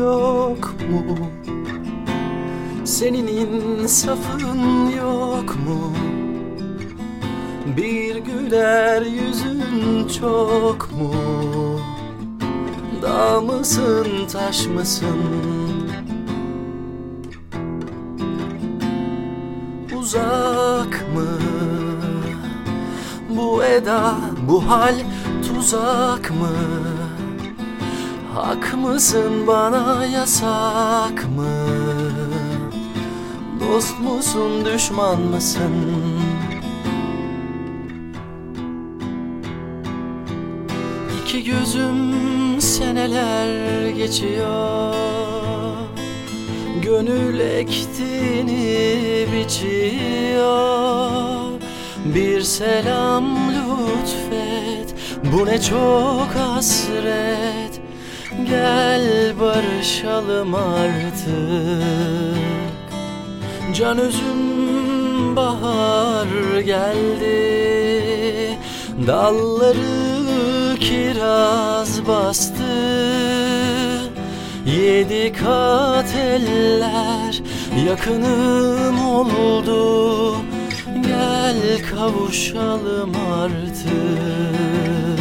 mu? Senin insafın yok mu? Bir güler yüzün çok mu? Dağ mısın taş mısın? Uzak mı? Bu eda, bu hal tuzak mı? Hak mısın bana yasak mı? Dost musun düşman mısın? İki gözüm seneler geçiyor Gönül ektiğini biçiyor Bir selam lütfet Bu ne çok hasret Gel barışalım artık. Can özüm bahar geldi. Dalları kiraz bastı. Yedi kat eller yakınım oldu. Gel kavuşalım artık